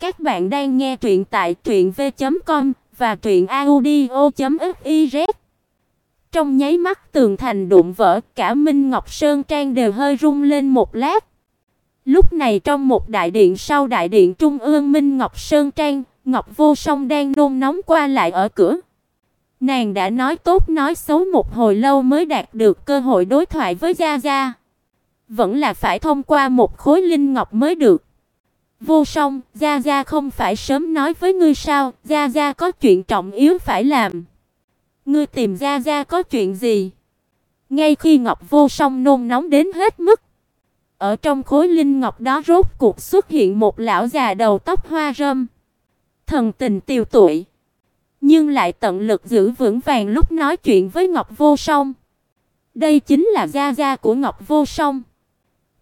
Các bạn đang nghe truyện tại truyệnv.com và truyệnaudio.fiz. Trong nháy mắt tường thành đụng vỡ, cả Minh Ngọc Sơn Trang đều hơi rung lên một lát. Lúc này trong một đại điện sau đại điện trung ương Minh Ngọc Sơn Trang, Ngọc Vô Song đang nôn nóng qua lại ở cửa. Nàng đã nói tốt nói xấu một hồi lâu mới đạt được cơ hội đối thoại với Gia Gia. Vẫn là phải thông qua một khối linh ngọc mới được. Vô Song, Gia Gia không phải sớm nói với ngươi sao, Gia Gia có chuyện trọng yếu phải làm. Ngươi tìm Gia Gia có chuyện gì? Ngay khi Ngọc Vô Song nôn nóng đến hết mức, ở trong khối linh ngọc đó rốt cuộc xuất hiện một lão già đầu tóc hoa râm, thần tình tiều tụy, nhưng lại tận lực giữ vững vàng lúc nói chuyện với Ngọc Vô Song. Đây chính là gia gia của Ngọc Vô Song.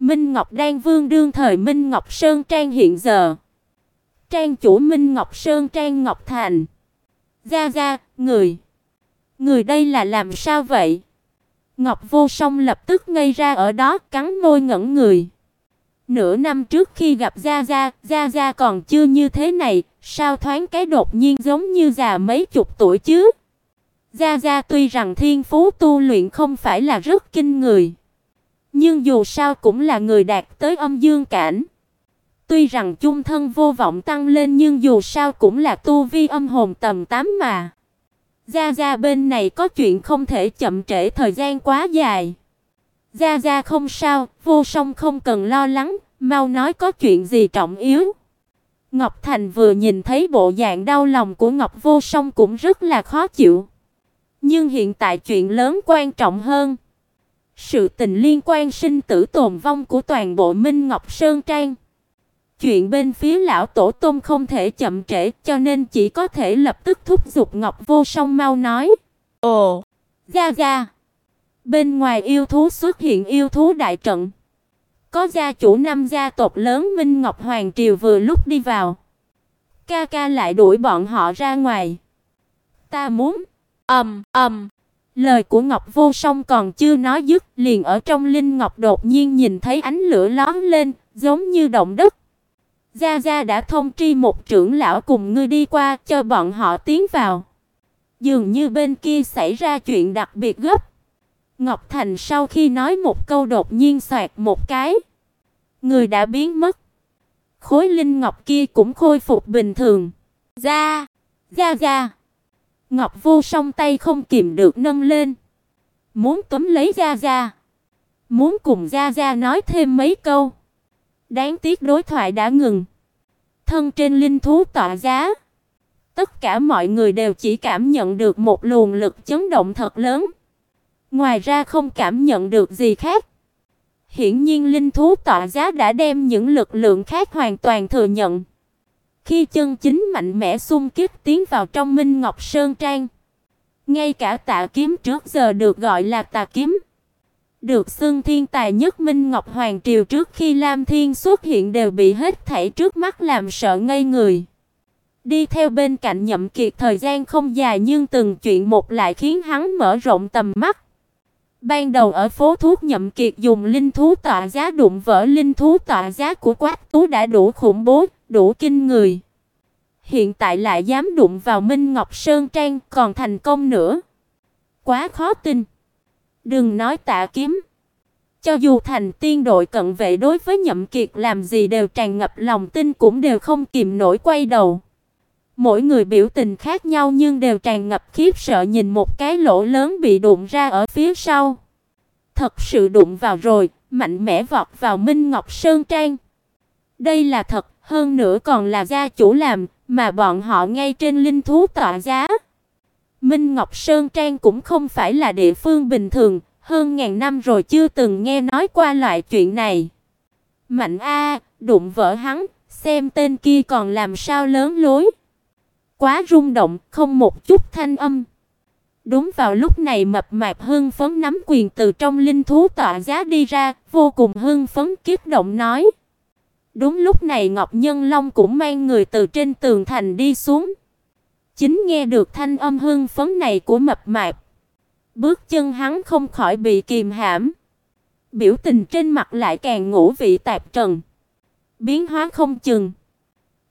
Minh Ngọc Đan Vương đương thời Minh Ngọc Sơn Trang hiện giờ. Trang chủ Minh Ngọc Sơn Trang Ngọc Thành. Gia gia, người. Người đây là làm sao vậy? Ngọc Vô Song lập tức ngây ra ở đó, cắn môi ngẩn người. Nửa năm trước khi gặp Gia Gia, Gia Gia còn chưa như thế này, sao thoáng cái đột nhiên giống như già mấy chục tuổi chứ? Gia Gia tuy rằng thiên phú tu luyện không phải là rất kinh người, nhưng dù sao cũng là người đạt tới âm dương cảnh. Tuy rằng chung thân vô vọng tăng lên nhưng dù sao cũng là tu vi âm hồn tầm 8 mà. Gia Gia bên này có chuyện không thể chậm trễ thời gian quá dài. Gia Gia không sao, vô song không cần lo lắng, mau nói có chuyện gì trọng yếu. Ngọc Thành vừa nhìn thấy bộ dạng đau lòng của Ngọc Vô Song cũng rất là khó chịu. Nhưng hiện tại chuyện lớn quan trọng hơn. Sự tình liên quan sinh tử tồn vong của toàn bộ Minh Ngọc Sơn Trang. Chuyện bên phía lão tổ tông không thể chậm trễ, cho nên chỉ có thể lập tức thúc giục Ngọc Vô Song mau nói. Ồ, gia gia. Bên ngoài yêu thú xuất hiện yêu thú đại trận. Có gia chủ năm gia tộc lớn Minh Ngọc Hoàng triều vừa lúc đi vào. Ca ca lại đuổi bọn họ ra ngoài. Ta muốn ầm um, ầm um. Lời của Ngọc Vô Song còn chưa nói dứt, liền ở trong linh ngọc đột nhiên nhìn thấy ánh lửa lóe lên, giống như động đất. Gia Gia đã thông tri một trưởng lão cùng ngươi đi qua cho bọn họ tiến vào. Dường như bên kia xảy ra chuyện đặc biệt gấp. Ngọc Thành sau khi nói một câu đột nhiên xoẹt một cái, người đã biến mất. Khối linh ngọc kia cũng khôi phục bình thường. Gia, Gia Gia. Ngọc Vô Song tay không kìm được nâng lên, muốn túm lấy Gia Gia, muốn cùng Gia Gia nói thêm mấy câu. Đáng tiếc đối thoại đã ngừng. Thân trên linh thú tọa giá, tất cả mọi người đều chỉ cảm nhận được một luồng lực chấn động thật lớn. Ngoài ra không cảm nhận được gì khác. Hiển nhiên linh thú tọa giá đã đem những lực lượng khác hoàn toàn thừa nhận. Khi chân chính mạnh mẽ xung kích tiến vào trong Minh Ngọc Sơn Trang, ngay cả Tạ kiếm trước giờ được gọi là Tà kiếm, được xưng thiên tài nhất Minh Ngọc Hoàng triều trước khi Lam Thiên xuất hiện đều bị hết thảy trước mắt làm sợ ngây người. Đi theo bên cạnh Nhậm Kiệt thời gian không dài nhưng từng chuyện một lại khiến hắn mở rộng tầm mắt. Ban đầu ở phố thuốc Nhậm Kiệt dùng linh thú tọa giá đụng vỡ linh thú tọa giá của Quách Tú đã đủ khủng bố, đủ kinh người. Hiện tại lại dám đụng vào Minh Ngọc Sơn Trang còn thành công nữa. Quá khó tin. Đừng nói tạ kiếm. Cho dù thành tiên đội cận vệ đối với Nhậm Kiệt làm gì đều tràn ngập lòng tin cũng đều không kìm nổi quay đầu. Mỗi người biểu tình khác nhau nhưng đều tràn ngập khiếp sợ nhìn một cái lỗ lớn bị đụng ra ở phía sau. Thật sự đụng vào rồi, mạnh mẽ vọt vào Minh Ngọc Sơn Trang. Đây là thật, hơn nữa còn là gia chủ làm, mà bọn họ ngay trên linh thú tọa giá. Minh Ngọc Sơn Trang cũng không phải là địa phương bình thường, hơn ngàn năm rồi chưa từng nghe nói qua loại chuyện này. Mạnh a, đụng vỡ hắn, xem tên kia còn làm sao lớn lối. Quá rung động, không một chút thanh âm. Đúng vào lúc này mập mạp hưng phấn nắm quyền từ trong linh thú tọa giá đi ra, vô cùng hưng phấn kích động nói: Đúng lúc này Ngọc Nhân Long cũng mang người từ trên tường thành đi xuống. Chính nghe được thanh âm hưng phấn này của mập mạp, bước chân hắn không khỏi bị kìm hãm. Biểu tình trên mặt lại càng ngũ vị tạp trần, biến hóa không chừng.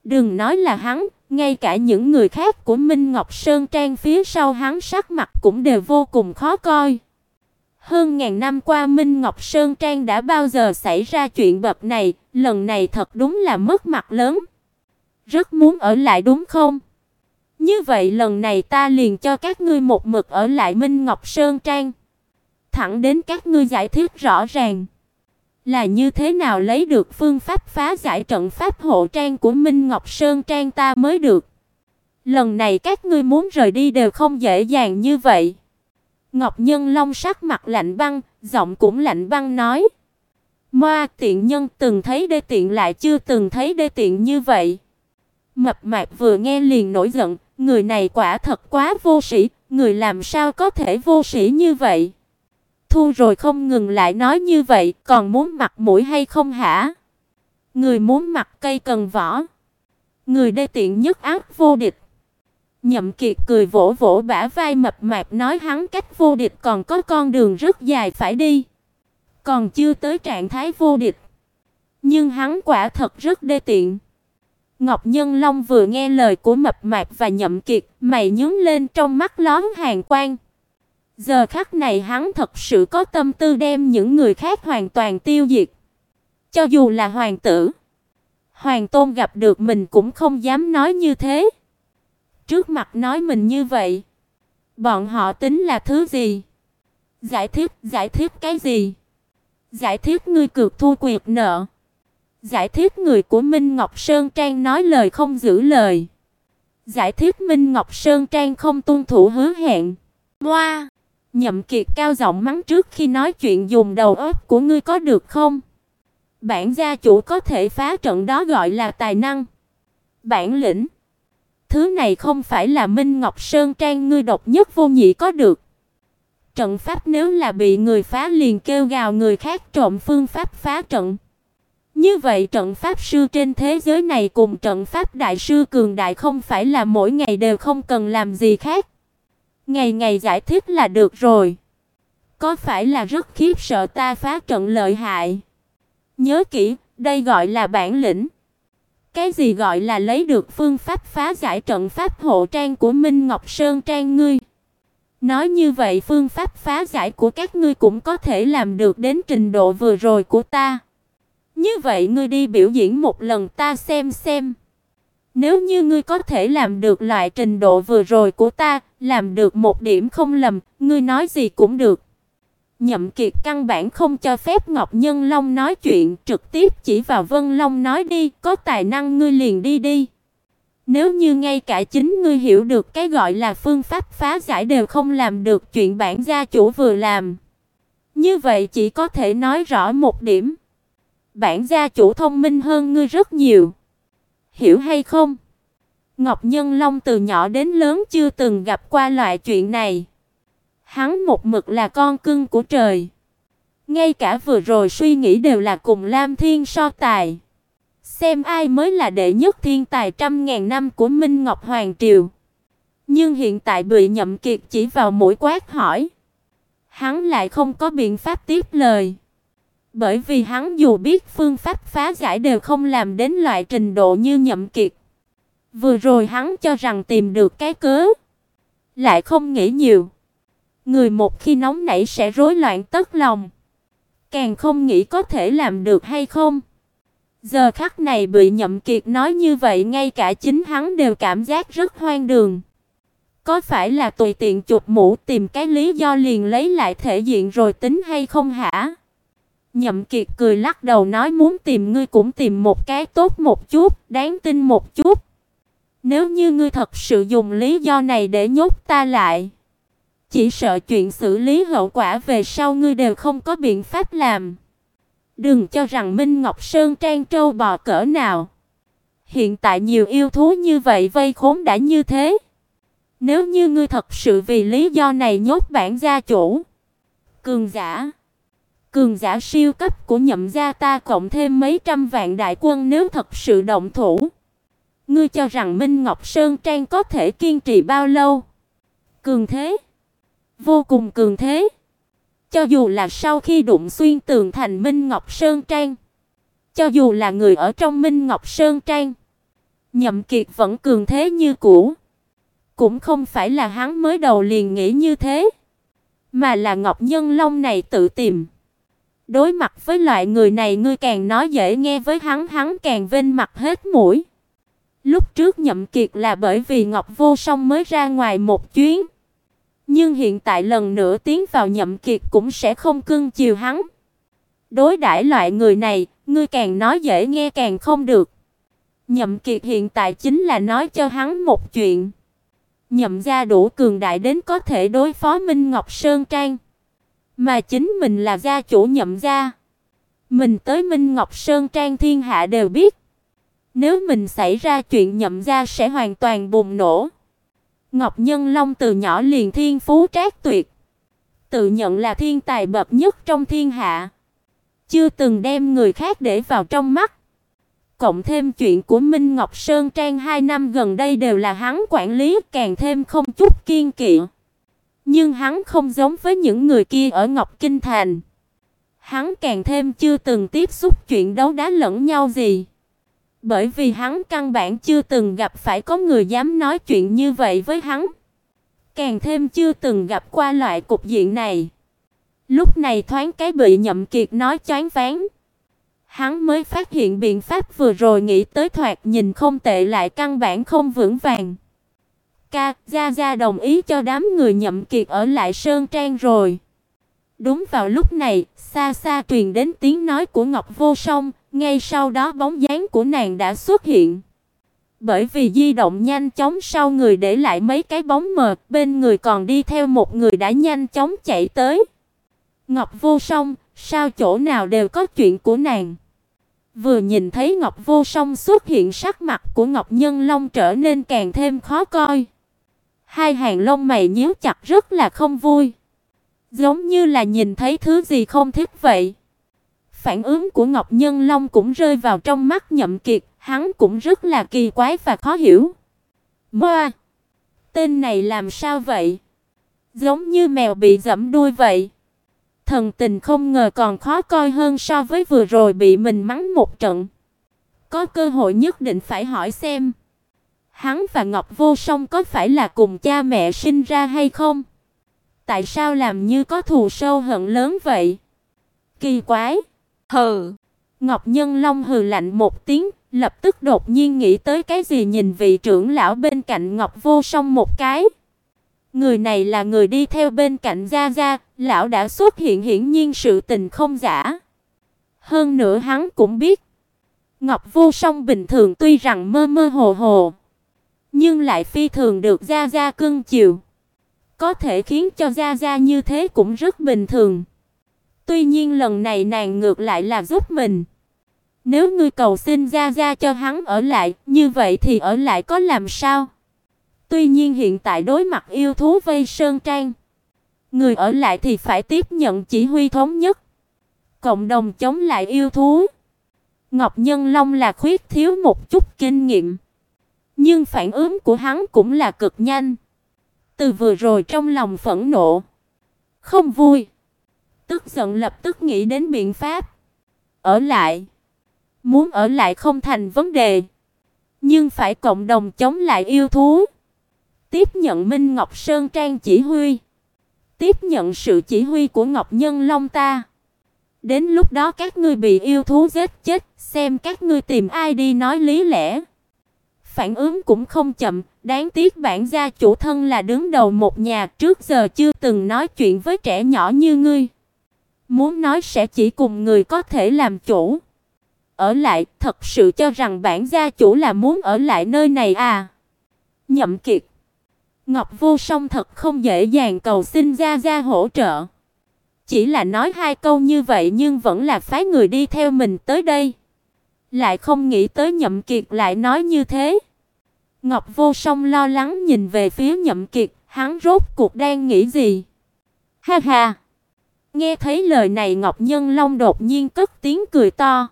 Đừng nói là hắn, ngay cả những người khác của Minh Ngọc Sơn Trang phía sau hắn sắc mặt cũng đều vô cùng khó coi. Hơn ngàn năm qua Minh Ngọc Sơn Trang đã bao giờ xảy ra chuyện bập này, lần này thật đúng là mất mặt lớn. Rất muốn ở lại đúng không? Như vậy lần này ta liền cho các ngươi một mực ở lại Minh Ngọc Sơn Trang. Thẳng đến các ngươi giải thích rõ ràng. Là như thế nào lấy được phương pháp phá giải trận pháp hộ trang của Minh Ngọc Sơn Trang ta mới được. Lần này các ngươi muốn rời đi đều không dễ dàng như vậy. Ngọc Nhân Long sắc mặt lạnh băng, giọng cũng lạnh băng nói: "Ma tiện nhân từng thấy đê tiện lại chưa từng thấy đê tiện như vậy." Mập mạp vừa nghe liền nổi giận, người này quả thật quá vô sĩ, người làm sao có thể vô sĩ như vậy? Thu rồi không ngừng lại nói như vậy, còn muốn mặt mũi hay không hả? Người muốn mặt cây cần vỏ. Người đê tiện nhất ác vô địch. Nhậm Kiệt cười vỗ vỗ bả vai mập mạp nói hắn cách vô địch còn có con đường rất dài phải đi. Còn chưa tới trạng thái vô địch. Nhưng hắn quả thật rất đê tiện. Ngọc Nhân Long vừa nghe lời của mập mạp và Nhậm Kiệt, mày nhướng lên trong mắt lóe hàn quang. Giờ khắc này hắn thật sự có tâm tư đem những người khác hoàn toàn tiêu diệt. Cho dù là hoàng tử, hoàng tôn gặp được mình cũng không dám nói như thế. Trước mặt nói mình như vậy, bọn họ tính là thứ gì? Giải thích, giải thích cái gì? Giải thích ngươi cược thua quyệt nợ. Giải thích người của Minh Ngọc Sơn Trang nói lời không giữ lời. Giải thích Minh Ngọc Sơn Trang không tuân thủ hứa hẹn. Moa, Nhậm Kiệt cao giọng mắng trước khi nói chuyện dùng đầu óc của ngươi có được không? Bản gia chủ có thể phá trận đó gọi là tài năng. Bản lĩnh. Thứ này không phải là Minh Ngọc Sơn Trang ngươi độc nhất vô nhị có được. Trận pháp nếu là bị người phá liền kêu gào người khác trộm phương pháp phá trận. Như vậy trận pháp sư trên thế giới này cùng trận pháp đại sư cường đại không phải là mỗi ngày đều không cần làm gì khác. Ngày ngày giải thích là được rồi. Có phải là rất khiếp sợ ta phá trận lợi hại? Nhớ kỹ, đây gọi là bản lĩnh. Cái gì gọi là lấy được phương pháp phá giải trận pháp hộ trang của Minh Ngọc Sơn trang ngươi? Nói như vậy phương pháp phá giải của các ngươi cũng có thể làm được đến trình độ vừa rồi của ta. Như vậy ngươi đi biểu diễn một lần ta xem xem. Nếu như ngươi có thể làm được loại trình độ vừa rồi của ta, làm được một điểm không lầm, ngươi nói gì cũng được. Nhậm Kiệt căn bản không cho phép Ngọc Nhân Long nói chuyện, trực tiếp chỉ vào Vân Long nói đi, có tài năng ngươi liền đi đi. Nếu như ngay cả chính ngươi hiểu được cái gọi là phương pháp phá giải đều không làm được chuyện bản gia chủ vừa làm, như vậy chỉ có thể nói rõ một điểm bản gia chủ thông minh hơn ngươi rất nhiều. Hiểu hay không? Ngọc Nhân Long từ nhỏ đến lớn chưa từng gặp qua loại chuyện này. Hắn một mực là con cưng của trời. Ngay cả vừa rồi suy nghĩ đều là cùng Lam Thiên so tài. Xem ai mới là đệ nhất thiên tài trăm ngàn năm của Minh Ngọc Hoàng Triều. Nhưng hiện tại bị nhậm kiệt chỉ vào mũi quát hỏi. Hắn lại không có biện pháp tiếp lời bởi vì hắn dù biết phương pháp phá giải đều không làm đến loại trình độ như Nhậm Kiệt. Vừa rồi hắn cho rằng tìm được cái cớ, lại không nghĩ nhiều. Người một khi nóng nảy sẽ rối loạn tất lòng, càng không nghĩ có thể làm được hay không. Giờ khắc này bị Nhậm Kiệt nói như vậy, ngay cả chính hắn đều cảm giác rất hoang đường. Có phải là tùy tiện chụp mũ tìm cái lý do liền lấy lại thể diện rồi tính hay không hả? Nhậm Kiệt cười lắc đầu nói muốn tìm ngươi cũng tìm một cái tốt một chút, đáng tin một chút. Nếu như ngươi thật sự dùng lý do này để nhốt ta lại, chỉ sợ chuyện xử lý hậu quả về sau ngươi đều không có biện pháp làm. Đừng cho rằng Minh Ngọc Sơn trang trâu bò cỡ nào. Hiện tại nhiều yêu thú như vậy vây khốn đã như thế. Nếu như ngươi thật sự vì lý do này nhốt bản gia chủ, cường giả cường giả siêu cấp của nhậm gia ta cộng thêm mấy trăm vạn đại quân nếu thật sự động thủ. Ngươi cho rằng Minh Ngọc Sơn Trang có thể kiên trì bao lâu? Cường thế, vô cùng cường thế. Cho dù là sau khi đụng xuyên tường thành Minh Ngọc Sơn Trang, cho dù là người ở trong Minh Ngọc Sơn Trang, Nhậm Kiệt vẫn cường thế như cũ. Cũng không phải là hắn mới đầu liền nghĩ như thế, mà là Ngọc Nhân Long này tự tìm. Đối mặt với loại người này ngươi càng nói dễ nghe với hắn, hắn càng vênh mặt hết mũi. Lúc trước Nhậm Kiệt là bởi vì Ngọc Vô Song mới ra ngoài một chuyến. Nhưng hiện tại lần nữa tiến vào Nhậm Kiệt cũng sẽ không cưng chiều hắn. Đối đãi loại người này, ngươi càng nói dễ nghe càng không được. Nhậm Kiệt hiện tại chính là nói cho hắn một chuyện. Nhậm gia đủ cường đại đến có thể đối phó Minh Ngọc Sơn Trang, mà chính mình là gia chủ Nhậm gia. Mình tới Minh Ngọc Sơn Trang thiên hạ đều biết. Nếu mình xảy ra chuyện Nhậm gia sẽ hoàn toàn bùng nổ. Ngọc Nhân Long từ nhỏ liền thiên phú trác tuyệt, tự nhận là thiên tài bậc nhất trong thiên hạ, chưa từng đem người khác để vào trong mắt. Cộng thêm chuyện của Minh Ngọc Sơn Trang hai năm gần đây đều là hắn quản lý, càng thêm không chút kiên kỵ. Nhưng hắn không giống với những người kia ở Ngọc Kinh Thành. Hắn càng thêm chưa từng tiếp xúc chuyện đấu đá lẫn nhau gì. Bởi vì hắn căn bản chưa từng gặp phải có người dám nói chuyện như vậy với hắn. Càng thêm chưa từng gặp qua loại cục diện này. Lúc này thoáng cái bị Nhậm Kiệt nói choáng váng. Hắn mới phát hiện biện pháp vừa rồi nghĩ tới thoạt nhìn không tệ lại căn bản không vững vàng. Ca, Gia Gia đồng ý cho đám người nhậm kiệt ở lại Sơn Trang rồi. Đúng vào lúc này, xa xa truyền đến tiếng nói của Ngọc Vô Song, ngay sau đó bóng dáng của nàng đã xuất hiện. Bởi vì di động nhanh chóng sau người để lại mấy cái bóng mờ, bên người còn đi theo một người đã nhanh chóng chạy tới. Ngọc Vô Song, sao chỗ nào đều có chuyện của nàng. Vừa nhìn thấy Ngọc Vô Song xuất hiện, sắc mặt của Ngọc Nhân Long trở nên càng thêm khó coi. Hai hàng lông mày nhíu chặt rất là không vui, giống như là nhìn thấy thứ gì không thích vậy. Phản ứng của Ngọc Nhân Long cũng rơi vào trong mắt Nhậm Kiệt, hắn cũng rất là kỳ quái và khó hiểu. Moa, tên này làm sao vậy? Giống như mèo bị giẫm đuôi vậy. Thần tình không ngờ còn khó coi hơn so với vừa rồi bị mình mắng một trận. Có cơ hội nhất định phải hỏi xem. Hắn và Ngọc Vô Song có phải là cùng cha mẹ sinh ra hay không? Tại sao làm như có thù sâu hận lớn vậy? Kỳ quái. Hừ. Ngọc Nhân Long hừ lạnh một tiếng, lập tức đột nhiên nghĩ tới cái gì nhìn vị trưởng lão bên cạnh Ngọc Vô Song một cái. Người này là người đi theo bên cạnh Gia Gia, lão đã xuất hiện hiển nhiên sự tình không giả. Hơn nữa hắn cũng biết, Ngọc Vô Song bình thường tuy rằng mơ mơ hồ hồ, nhưng lại phi thường được Gia Gia cưng chiều. Có thể khiến cho Gia Gia như thế cũng rất bình thường. Tuy nhiên lần này nàng ngược lại là giúp mình. Nếu ngươi cầu xin Gia Gia cho hắn ở lại, như vậy thì ở lại có làm sao? Tuy nhiên hiện tại đối mặt yêu thú vây sơn trang, người ở lại thì phải tiếp nhận chỉ huy thống nhất, cộng đồng chống lại yêu thú. Ngọc Nhân Long là khuyết thiếu một chút kinh nghiệm, nhưng phản ứng của hắn cũng là cực nhanh. Từ vừa rồi trong lòng phẫn nộ, không vui, tức giận lập tức nghĩ đến biện pháp ở lại. Muốn ở lại không thành vấn đề, nhưng phải cộng đồng chống lại yêu thú tiếp nhận Minh Ngọc Sơn Trang chỉ huy, tiếp nhận sự chỉ huy của Ngọc Nhân Long ta. Đến lúc đó các ngươi bị yêu thú giết chết, xem các ngươi tìm ai đi nói lý lẽ. Phản ứng cũng không chậm, đáng tiếc bản gia chủ thân là đứng đầu một nhà, trước giờ chưa từng nói chuyện với trẻ nhỏ như ngươi. Muốn nói sẽ chỉ cùng người có thể làm chủ. Ở lại, thật sự cho rằng bản gia chủ là muốn ở lại nơi này à? Nhậm Kiệt Ngọc Vô Song thật không dễ dàng cầu xin gia gia hỗ trợ. Chỉ là nói hai câu như vậy nhưng vẫn là phái người đi theo mình tới đây. Lại không nghĩ tới Nhậm Kiệt lại nói như thế. Ngọc Vô Song lo lắng nhìn về phía Nhậm Kiệt, hắn rốt cuộc đang nghĩ gì? Ha ha. Nghe thấy lời này Ngọc Nhân Long đột nhiên cất tiếng cười to,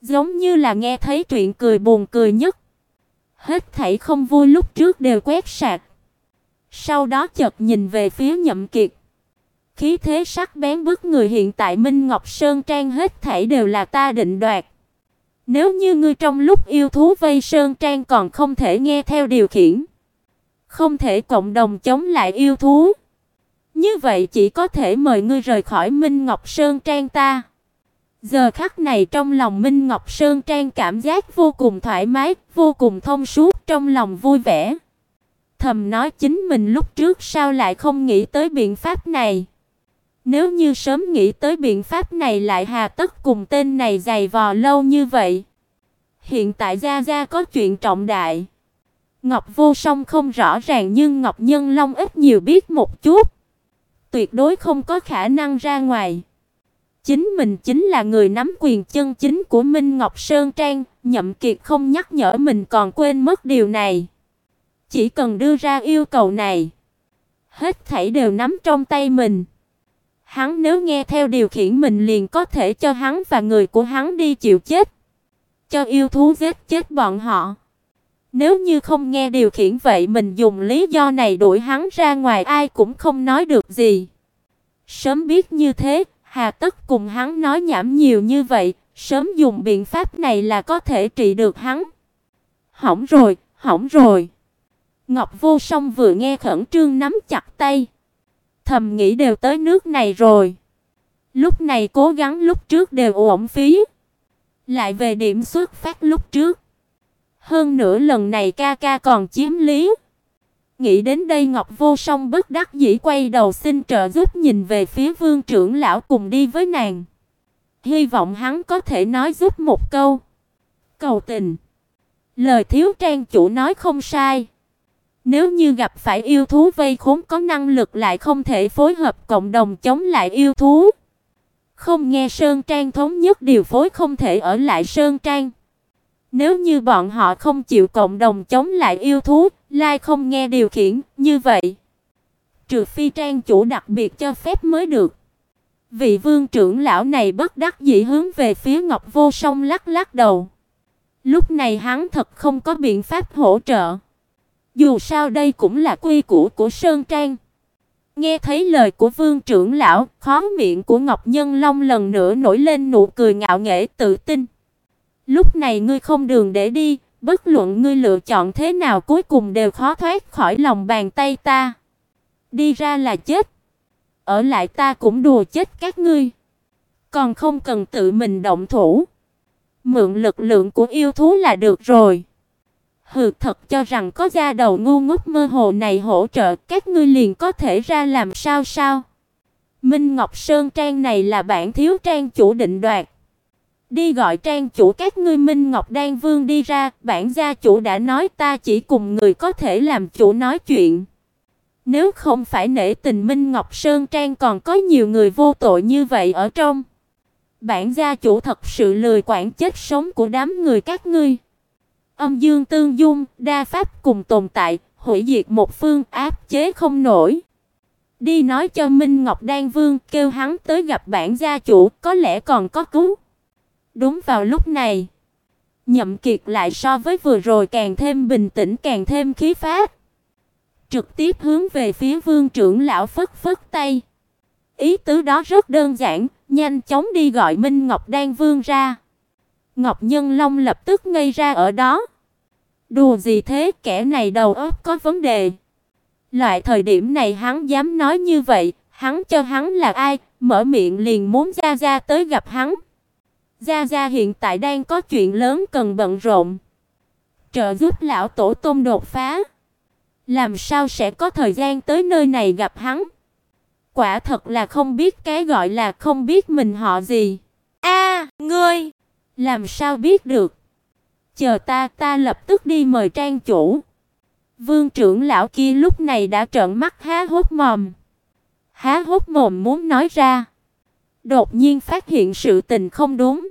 giống như là nghe thấy chuyện cười buồn cười nhất. Hết thảy không vui lúc trước đều quét sạch. Sau đó chợt nhìn về phía Nhậm Kiệt. Khí thế sắc bén bức người hiện tại Minh Ngọc Sơn Trang hết thảy đều là ta định đoạt. Nếu như ngươi trong lúc yêu thú vây sơn trang còn không thể nghe theo điều khiển, không thể cộng đồng chống lại yêu thú, như vậy chỉ có thể mời ngươi rời khỏi Minh Ngọc Sơn trang ta. Giờ khắc này trong lòng Minh Ngọc Sơn trang cảm giác vô cùng thoải mái, vô cùng thông suốt, trong lòng vui vẻ. Thầm nói chính mình lúc trước sao lại không nghĩ tới biện pháp này. Nếu như sớm nghĩ tới biện pháp này lại hà tất cùng tên này dày vò lâu như vậy. Hiện tại gia gia có chuyện trọng đại. Ngọc Vô Song không rõ ràng nhưng Ngọc Nhân Long ít nhiều biết một chút. Tuyệt đối không có khả năng ra ngoài. Chính mình chính là người nắm quyền chân chính của Minh Ngọc Sơn Trang, Nhậm Kiệt không nhắc nhở mình còn quên mất điều này. Chỉ cần đưa ra yêu cầu này, hết thảy đều nắm trong tay mình. Hắn nếu nghe theo điều khiển mình liền có thể cho hắn và người của hắn đi chịu chết. Cho yêu thú giết chết bọn họ. Nếu như không nghe điều khiển vậy mình dùng lý do này đuổi hắn ra ngoài ai cũng không nói được gì. Sớm biết như thế, hà tất cùng hắn nói nhảm nhiều như vậy, sớm dùng biện pháp này là có thể trị được hắn. Hỏng rồi, hỏng rồi. Ngọc Vô Song vừa nghe khẩn trương nắm chặt tay, thầm nghĩ đều tới nước này rồi. Lúc này cố gắng lúc trước đều uổng phí. Lại về điểm xuất phát lúc trước. Hơn nữa lần này ca ca còn chiếm lý. Nghĩ đến đây Ngọc Vô Song bất đắc dĩ quay đầu xin trợ giúp nhìn về phía Vương trưởng lão cùng đi với nàng. Hy vọng hắn có thể nói giúp một câu. Cầu tình. Lời thiếu trang chủ nói không sai. Nếu như gặp phải yêu thú vây khốn có năng lực lại không thể phối hợp cộng đồng chống lại yêu thú. Không nghe Sơn Trang thống nhất điều phối không thể ở lại Sơn Trang. Nếu như bọn họ không chịu cộng đồng chống lại yêu thú, lai không nghe điều khiển, như vậy, trừ phi trang chủ đặc biệt cho phép mới được. Vị vương trưởng lão này bất đắc dĩ hướng về phía Ngọc Vô Song lắc lắc đầu. Lúc này hắn thật không có biện pháp hỗ trợ. Dù sao đây cũng là quy củ của Sơn Trang. Nghe thấy lời của Vương trưởng lão, khó miệng của Ngọc Nhân Long lần nữa nổi lên nụ cười ngạo nghễ tự tin. Lúc này ngươi không đường để đi, bất luận ngươi lựa chọn thế nào cuối cùng đều khó thoát khỏi lòng bàn tay ta. Đi ra là chết. Ở lại ta cũng đùa chết các ngươi. Còn không cần tự mình động thủ. Mượn lực lượng của yêu thú là được rồi. Hừ thật cho rằng có da đầu ngu ngốc mơ hồ này hỗ trợ các ngươi liền có thể ra làm sao sao. Minh Ngọc Sơn Trang này là bản thiếu trang chủ định đoạt. Đi gọi trang chủ các ngươi Minh Ngọc Đan Vương đi ra, bản gia chủ đã nói ta chỉ cùng người có thể làm chủ nói chuyện. Nếu không phải nể tình Minh Ngọc Sơn Trang còn có nhiều người vô tội như vậy ở trong. Bản gia chủ thật sự lười quản chết sống của đám người các ngươi. Âm dương tương dung, đa pháp cùng tồn tại, hủy diệt một phương áp chế không nổi. Đi nói cho Minh Ngọc Đan Vương kêu hắn tới gặp bản gia chủ, có lẽ còn có cứu. Đúng vào lúc này, Nhậm Kiệt lại so với vừa rồi càng thêm bình tĩnh càng thêm khí phách. Trực tiếp hướng về phía Vương trưởng lão phất phất tay. Ý tứ đó rất đơn giản, nhanh chóng đi gọi Minh Ngọc Đan Vương ra. Ngọc Nhân Long lập tức ngây ra ở đó. Đùa gì thế, kẻ này đầu óc có vấn đề. Loại thời điểm này hắn dám nói như vậy, hắn cho hắn là ai, mở miệng liền muốn ra ra tới gặp hắn. Gia Gia hiện tại đang có chuyện lớn cần bận rộn. Trợ giúp lão tổ tông đột phá. Làm sao sẽ có thời gian tới nơi này gặp hắn? Quả thật là không biết cái gọi là không biết mình họ gì. A, ngươi, làm sao biết được? Chờ ta, ta lập tức đi mời trang chủ. Vương trưởng lão kia lúc này đã trợn mắt há hốc mồm. Há hốc mồm muốn nói ra. Đột nhiên phát hiện sự tình không đúng.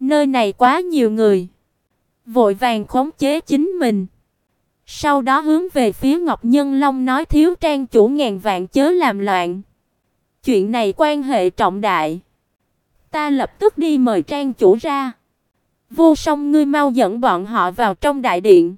Nơi này quá nhiều người. Vội vàng khống chế chính mình. Sau đó hướng về phía Ngọc Nhân Long nói thiếu trang chủ ngàn vạn chớ làm loạn. Chuyện này quan hệ trọng đại. Ta lập tức đi mời trang chủ ra. Vô song ngươi mau dẫn bọn họ vào trong đại điện.